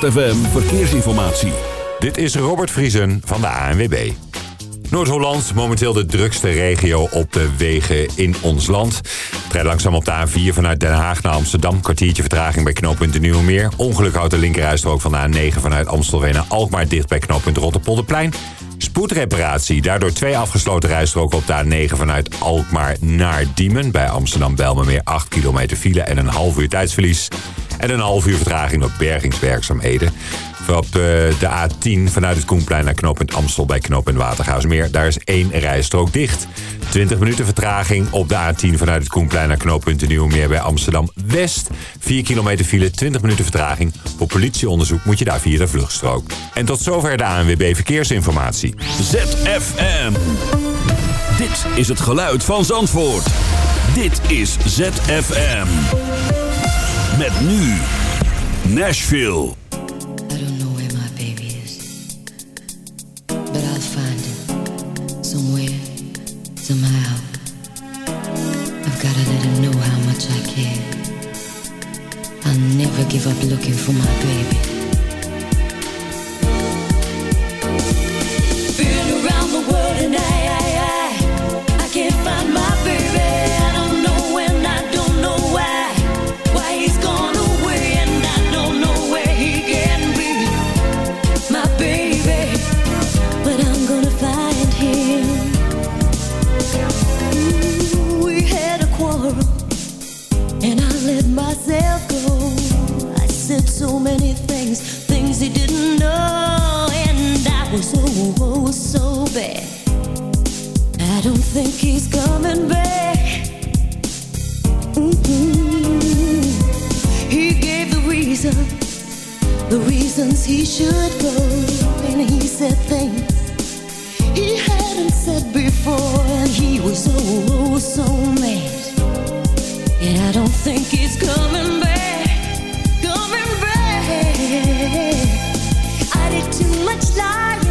ZFM Verkeersinformatie. Dit is Robert Vriesen van de ANWB. Noord-Holland, momenteel de drukste regio op de wegen in ons land. Rijd langzaam op de A4 vanuit Den Haag naar Amsterdam. Kwartiertje vertraging bij knooppunt de Nieuwemeer. Ongeluk houdt de linkerrijstrook van de A9 vanuit Amstelveen naar Alkmaar dicht bij knooppunt Rotterpolderplein. Spoedreparatie, daardoor twee afgesloten rijstroken op de A9 vanuit Alkmaar naar Diemen. Bij Amsterdam-Belmermeer 8 kilometer file en een half uur tijdsverlies. En een half uur vertraging door bergingswerkzaamheden. Op eh, de A10 vanuit het Koenplein naar knooppunt Amstel bij knooppunt Watergaasmeer. Daar is één rijstrook dicht. 20 minuten vertraging op de A10 vanuit het Koenplein naar knooppunt Nieuwmeer bij Amsterdam-West. 4 kilometer file, 20 minuten vertraging. Voor politieonderzoek moet je daar via de vluchtstrook. En tot zover de ANWB Verkeersinformatie. ZFM. Dit is het geluid van Zandvoort. Dit is ZFM. Nashville. I don't know where my baby is, but I'll find him somewhere, somehow. I've gotta let him know how much I care. I'll never give up looking for my baby. So bad. I don't think he's coming back. Mm-mm. He gave the reason, the reasons he should go, and he said things he hadn't said before, and he was oh, oh so mad. And I don't think he's coming back, coming back. I did too much lying,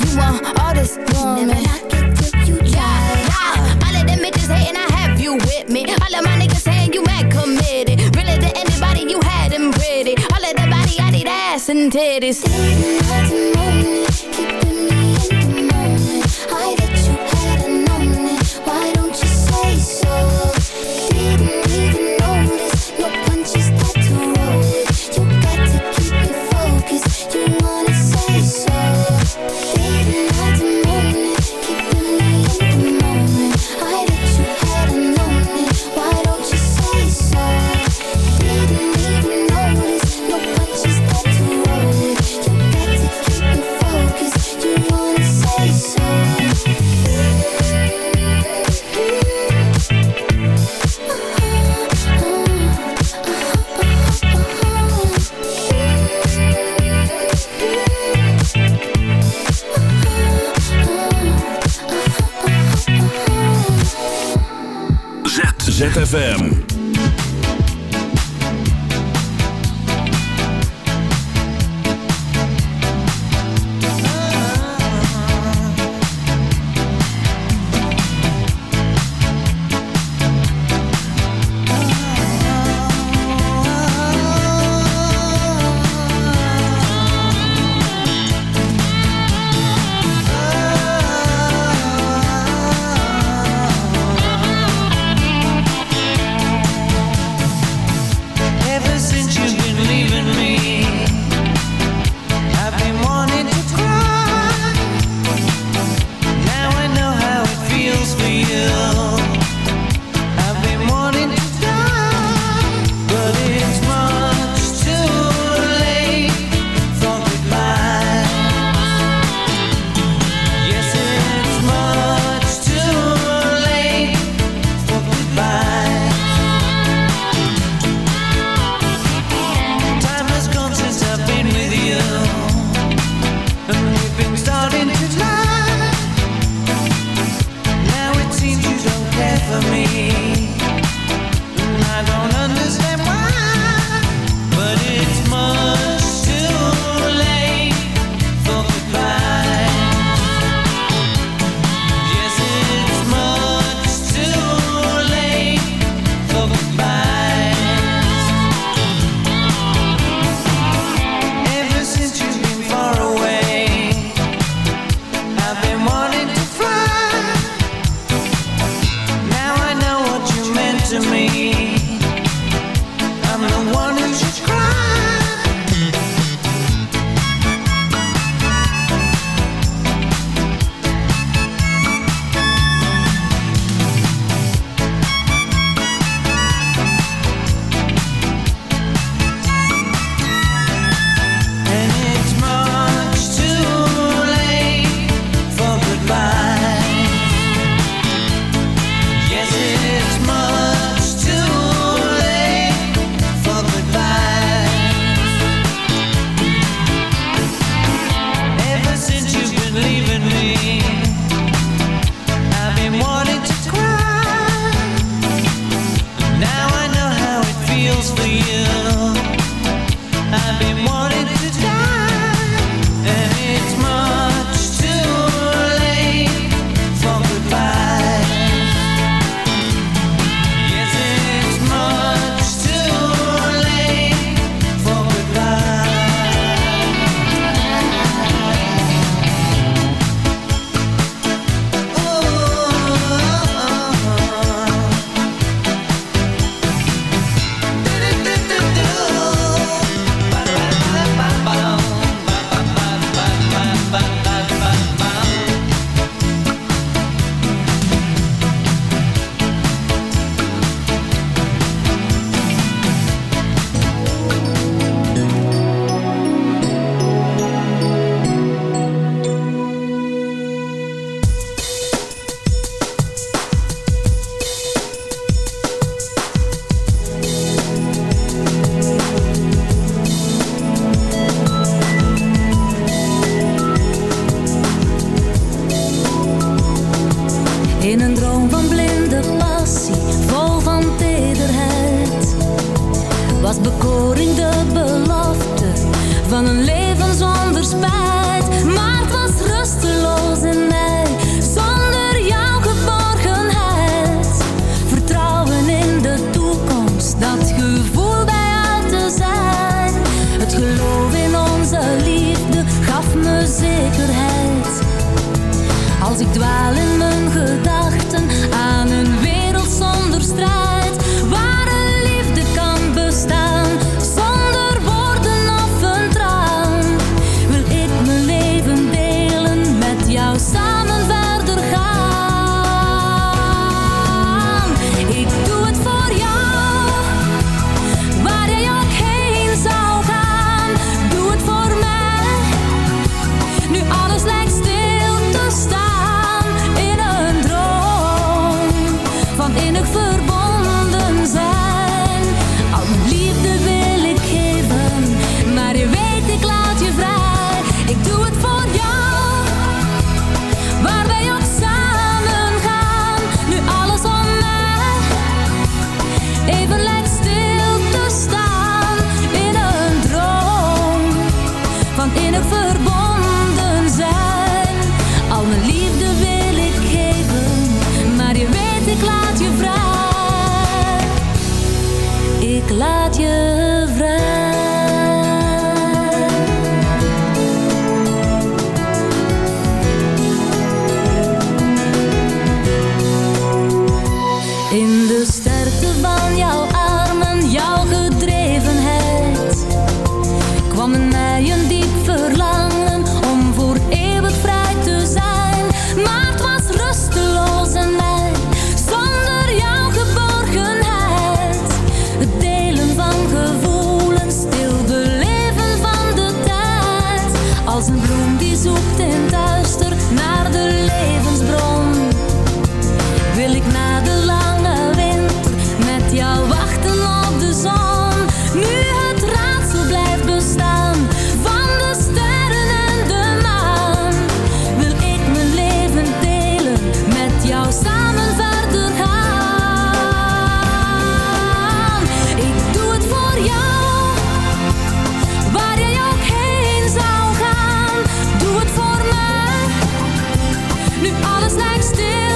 You want all this woman. All of them bitches hating, I have you with me. All of my niggas saying you mad committed. Really to anybody, you had them pretty. All of that body, I need ass and titties. What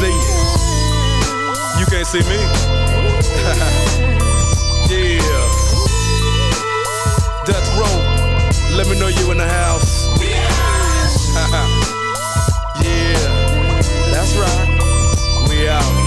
see you. You can't see me. yeah. Death row, let me know you in the house. yeah, that's right. We out.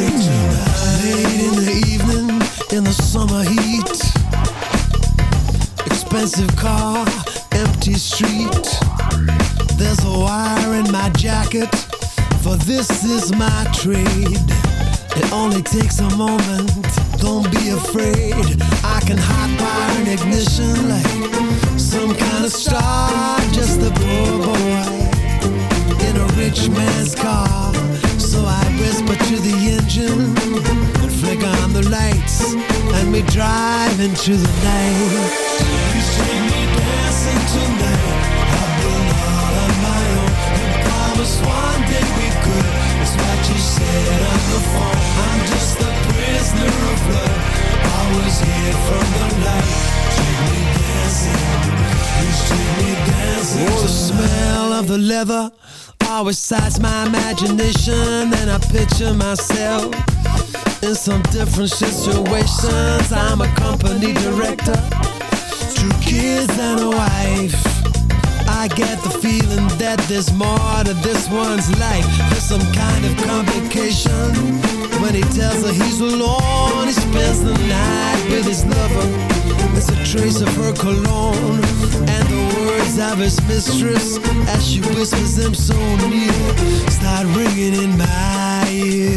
Late in the evening in the summer heat Expensive car, empty street. There's a wire in my jacket For this is my trade. It only takes a moment Don't be afraid. I can hot wire an ignition like Some kind of star Just a poor boy In a rich man's car. So I whisper to the engine and flick on the lights, and we drive into the night. Me dancing tonight. I on my own. Promised one we could. It's what you said on the phone. I'm just a prisoner of love. Here from the. Take me dancing. Me dancing. Oh, the smell of the leather Always size my imagination And I picture myself In some different situations. I'm a company director Two kids and a wife. I get the feeling that there's more to this one's life. There's some kind of complication When he tells her he's alone. He spends the night with his lover. There's a trace of her cologne And the words of his mistress as she whispers them so near start ringing in my ear.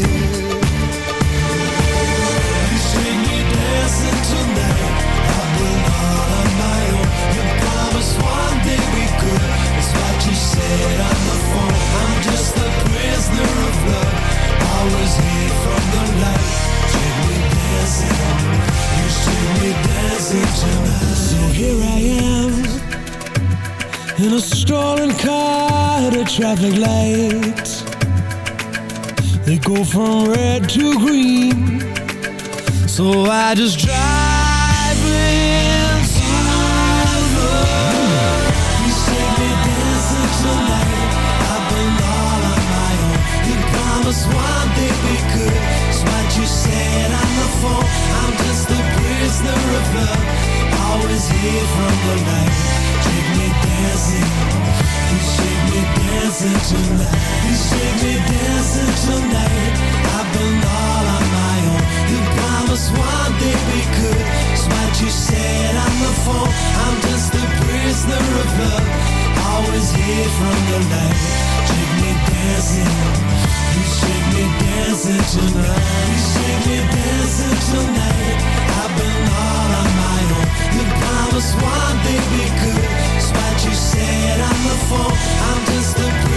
You see me dancing tonight. I'm not on my own. You promised one thing we could, it's what you said on the phone. I'm just a prisoner of love. Hid from the light. Me dancing. You see me dancing tonight. So here I am in a strolling car at a traffic light. They go from red to green. So I just drive. You me dancing tonight. I've been all on my own. You promised one we could. It's what you said on the phone. I'm just a prisoner of love. Always here from the night. Dancing tonight. You shake me dancing tonight. I've been all on my own. You promised one thing we could. It's what you said on the phone. I'm just a prisoner of love. Always here from the night. Take me dancing. You shake me dancing tonight. You shake me dancing tonight. I've been all on my own. You promised one thing we could. It's what you said on the phone. I'm just a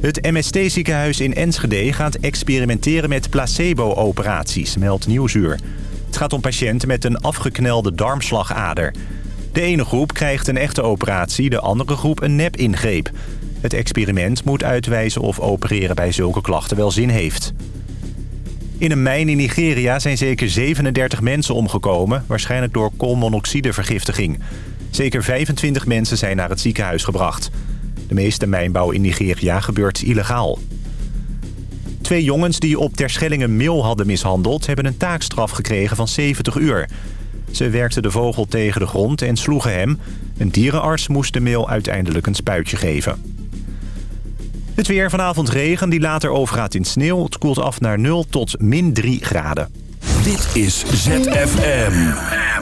Het MST-ziekenhuis in Enschede gaat experimenteren met placebo-operaties, meldt Nieuwsuur. Het gaat om patiënten met een afgeknelde darmslagader. De ene groep krijgt een echte operatie, de andere groep een nep-ingreep. Het experiment moet uitwijzen of opereren bij zulke klachten wel zin heeft. In een mijn in Nigeria zijn zeker 37 mensen omgekomen... waarschijnlijk door koolmonoxidevergiftiging. Zeker 25 mensen zijn naar het ziekenhuis gebracht. De meeste mijnbouw in Nigeria gebeurt illegaal. Twee jongens die op Terschelling een meel hadden mishandeld... hebben een taakstraf gekregen van 70 uur. Ze werkten de vogel tegen de grond en sloegen hem. Een dierenarts moest de meel uiteindelijk een spuitje geven. Het weer vanavond regen die later overgaat in sneeuw. Het koelt af naar 0 tot min 3 graden. Dit is ZFM.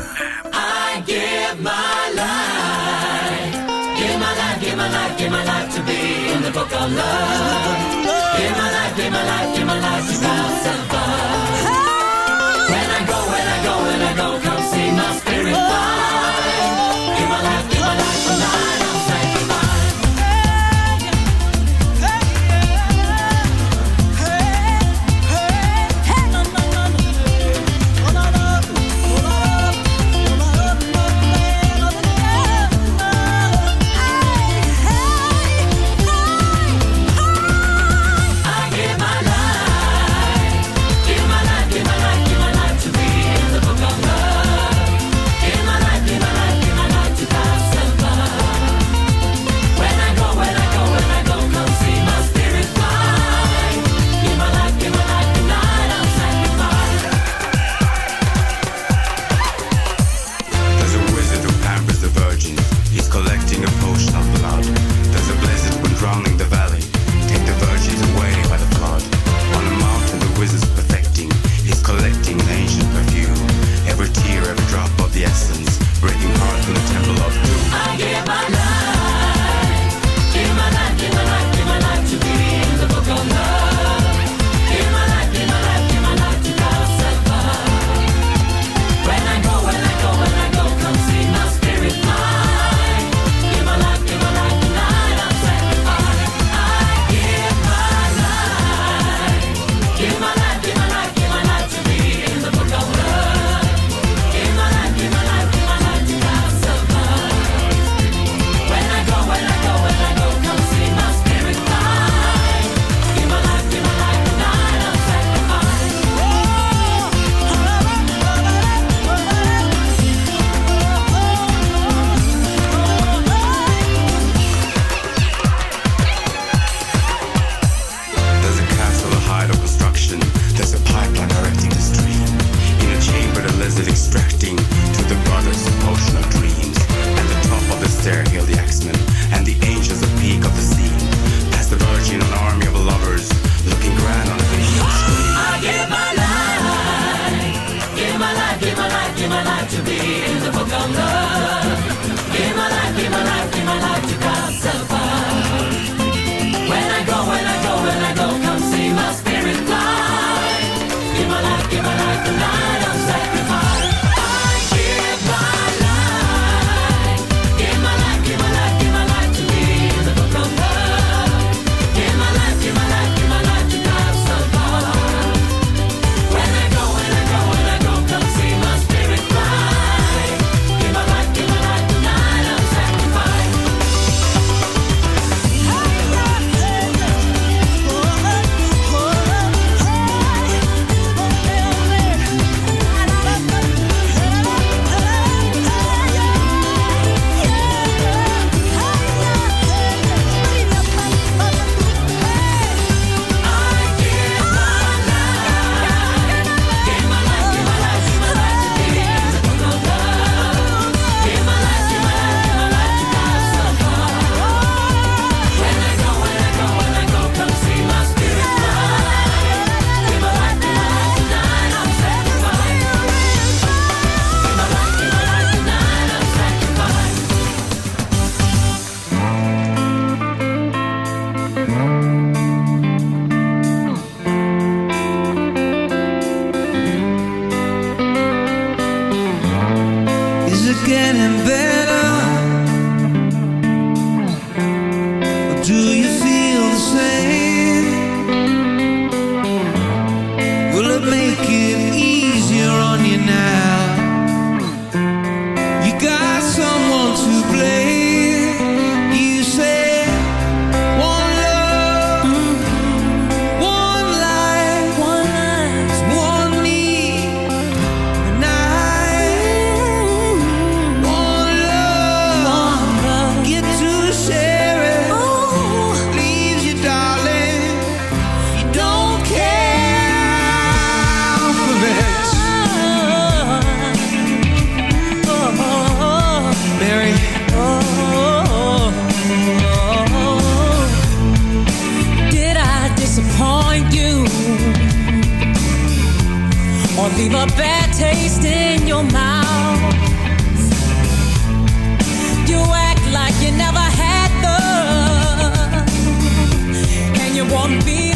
Love. And you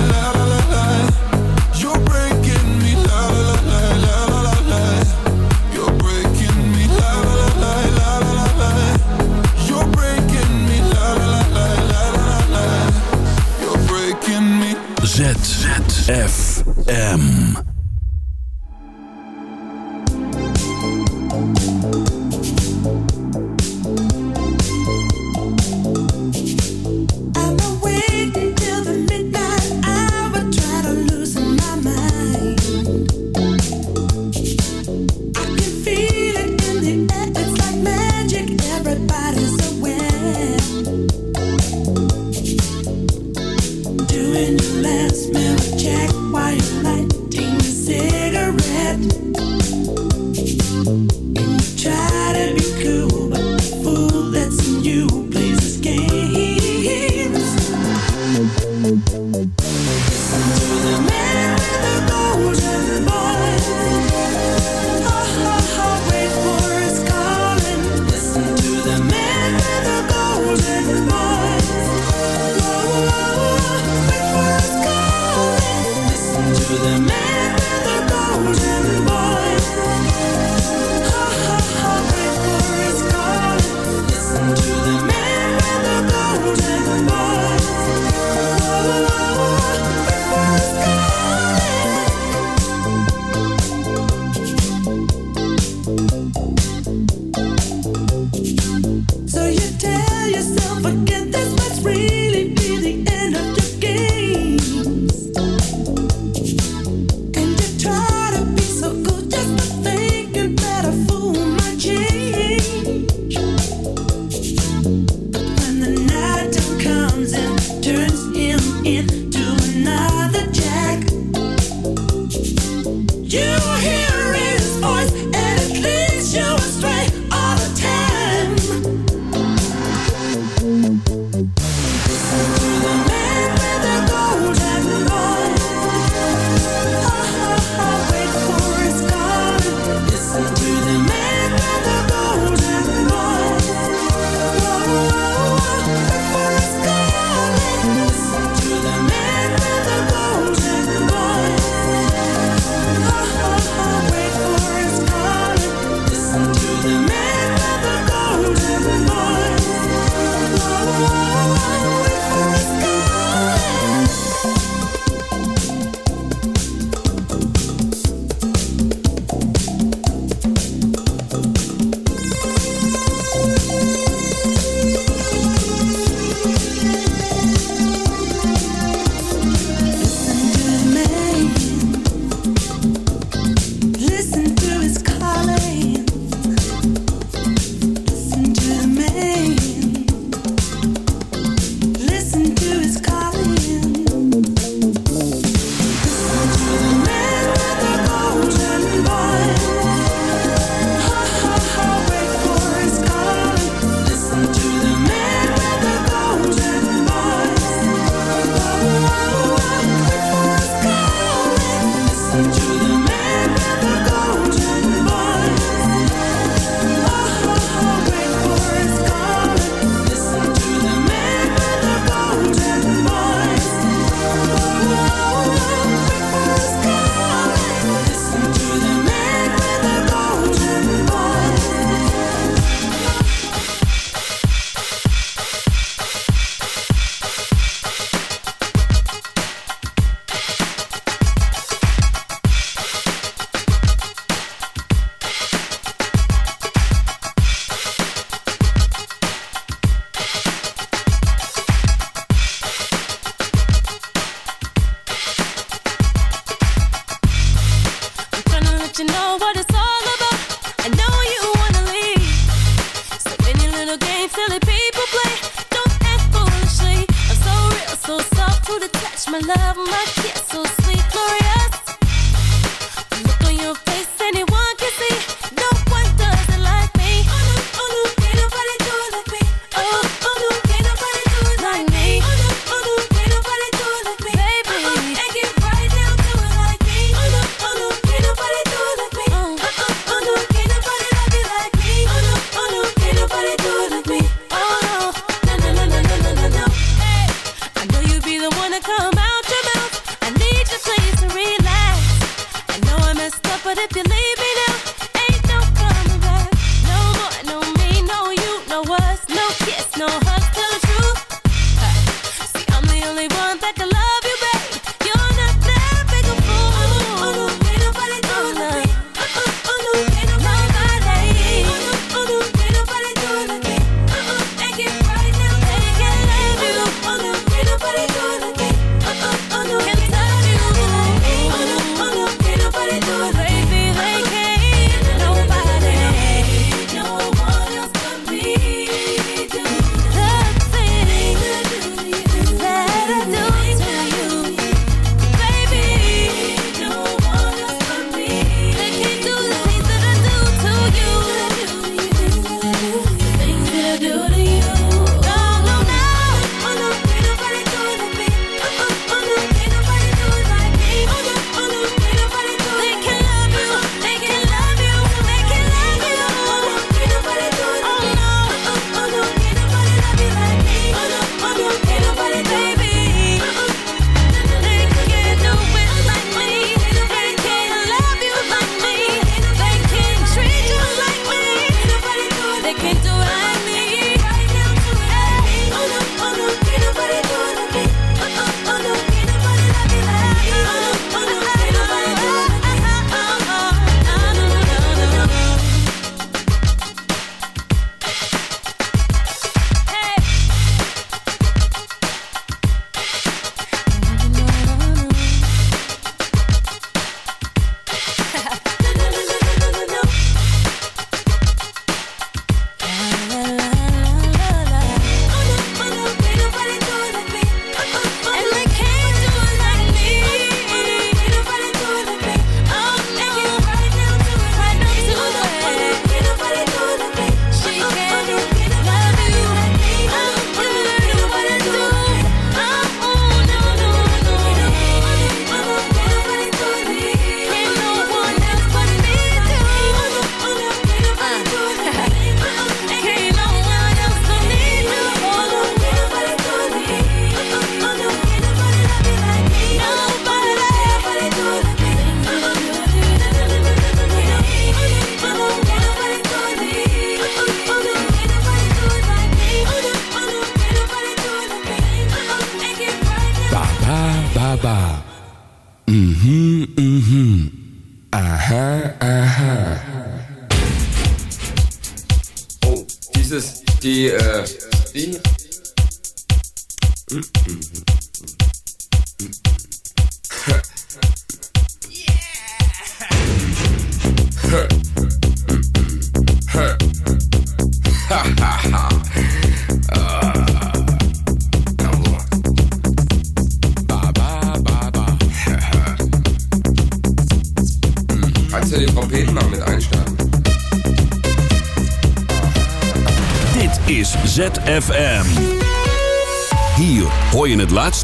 F.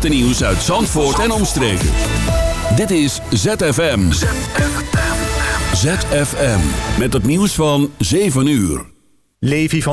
nieuws uit Zandvoort en omstreken. Dit is ZFM. ZFM. Met het nieuws van 7 uur. Levi van